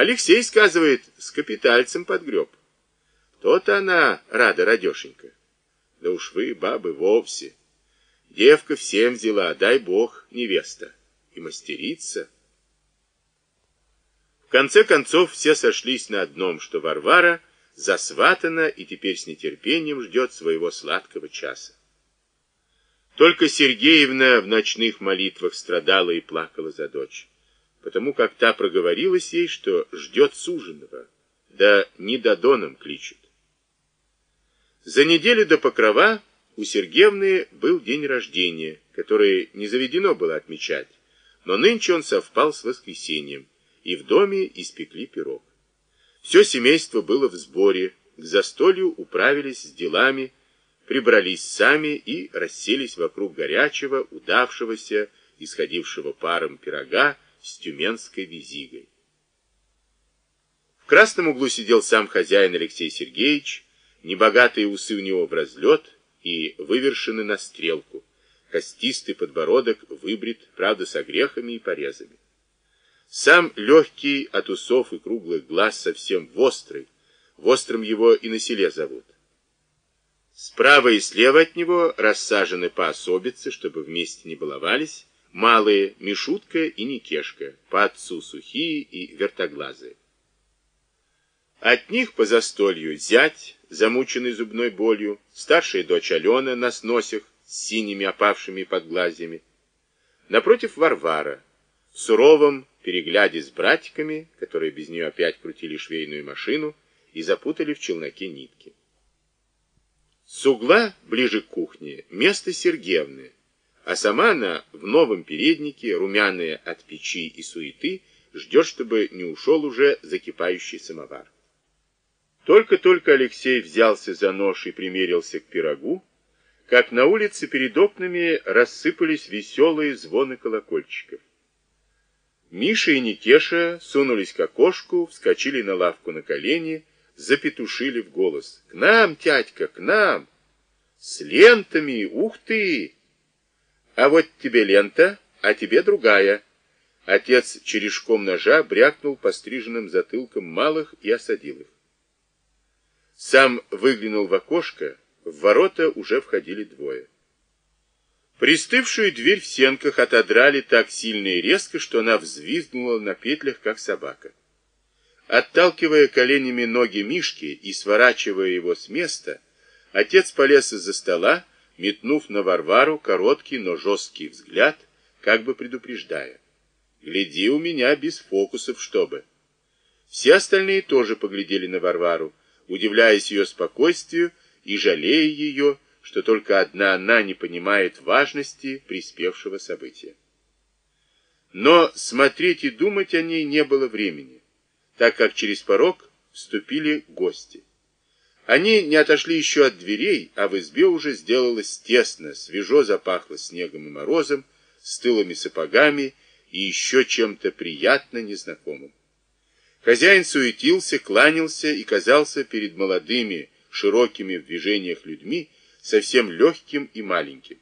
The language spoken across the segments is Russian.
Алексей, сказывает, с капитальцем подгреб. То-то она рада, радешенька. Да уж вы, бабы, вовсе. Девка всем взяла, дай бог, невеста. И мастерица. В конце концов все сошлись на одном, что Варвара засватана и теперь с нетерпением ждет своего сладкого часа. Только Сергеевна в ночных молитвах страдала и плакала за дочь, потому как та проговорилась ей, что ждет суженого, да не Додоном кличут. За неделю до Покрова у Сергеевны был день рождения, который не заведено было отмечать, но нынче он совпал с воскресеньем, и в доме испекли пирог. Все семейство было в сборе, к застолью управились с делами, прибрались сами и расселись вокруг горячего, удавшегося, исходившего паром пирога с тюменской визигой. В красном углу сидел сам хозяин Алексей Сергеевич, небогатые усы у него в разлет и вывершены на стрелку, костистый подбородок выбрит, правда, с огрехами и порезами. Сам легкий от усов и круглых глаз совсем вострый, вострым его и на селе зовут. Справа и слева от него рассажены по особице, чтобы вместе не баловались, малые Мишутка и Никешка, по отцу сухие и вертоглазые. От них по застолью зять, замученный зубной болью, старшая дочь Алена на сносях с синими опавшими подглазьями. Напротив Варвара, в суровом перегляде с братиками, которые без нее опять крутили швейную машину и запутали в челноке нитки. С угла, ближе к кухне, место Сергеевны, а сама она в новом переднике, румяная от печи и суеты, ждет, чтобы не ушел уже закипающий самовар. Только-только Алексей взялся за нож и примерился к пирогу, как на улице перед окнами рассыпались веселые звоны колокольчиков. Миша и Никеша сунулись к окошку, вскочили на лавку на колени, запетушили в голос. «К нам, тятька, к нам! С лентами! Ух ты! А вот тебе лента, а тебе другая!» Отец черешком ножа брякнул постриженным затылком малых и осадил их. Сам выглянул в окошко, в ворота уже входили двое. Пристывшую дверь в сенках отодрали так сильно и резко, что она взвизгнула на петлях, как собака. Отталкивая коленями ноги Мишки и сворачивая его с места, отец полез из-за стола, метнув на Варвару короткий, но жесткий взгляд, как бы предупреждая. «Гляди у меня без фокусов, чтобы». Все остальные тоже поглядели на Варвару, удивляясь ее спокойствию и жалея ее, что только одна она не понимает важности приспевшего события. Но смотреть и думать о ней не было времени так как через порог вступили гости. Они не отошли еще от дверей, а в избе уже сделалось тесно, свежо запахло снегом и морозом, стылыми сапогами и еще чем-то приятно незнакомым. Хозяин суетился, кланялся и казался перед молодыми, широкими в движениях людьми совсем легким и маленьким.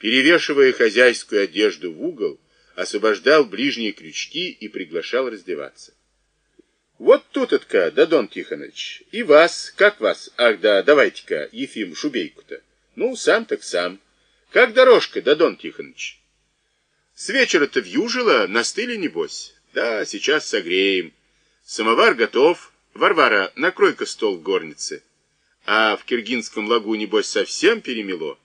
Перевешивая хозяйскую одежду в угол, освобождал ближние крючки и приглашал раздеваться. Вот тут-отка, Дадон Тихонович, и вас, как вас? Ах да, давайте-ка, Ефим, шубейку-то. Ну, сам так сам. Как дорожка, Дадон Тихонович? С вечера-то вьюжило, настыли, небось? Да, сейчас согреем. Самовар готов. Варвара, накрой-ка стол в горнице. А в Киргинском лагу, небось, совсем перемело?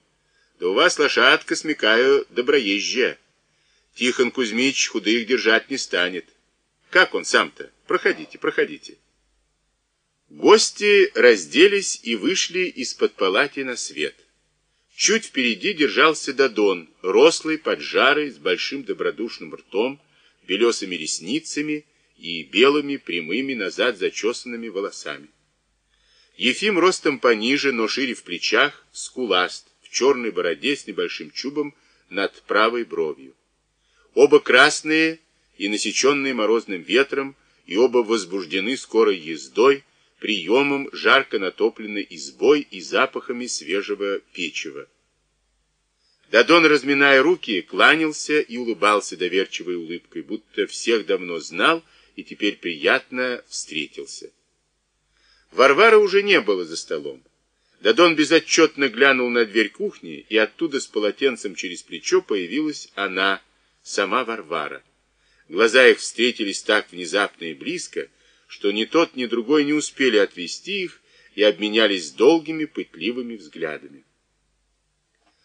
Да у вас лошадка, смекаю, доброезжая. Тихон Кузьмич худых держать не станет. Как он сам-то? Проходите, проходите. Гости разделись и вышли из-под палати на свет. Чуть впереди держался Дадон, рослый, поджарый, с большим добродушным ртом, белесыми ресницами и белыми, прямыми, назад зачесанными волосами. Ефим ростом пониже, но шире в плечах, скуласт, в черной бороде с небольшим чубом над правой бровью. Оба красные и насеченные морозным ветром, и оба возбуждены скорой ездой, приемом жарко натопленной избой и запахами свежего печива. Дадон, разминая руки, кланялся и улыбался доверчивой улыбкой, будто всех давно знал и теперь приятно встретился. Варвара уже не было за столом. Дадон безотчетно глянул на дверь кухни, и оттуда с полотенцем через плечо появилась она, сама Варвара. Глаза их встретились так внезапно и близко, что ни тот, ни другой не успели отвести их и обменялись долгими пытливыми взглядами.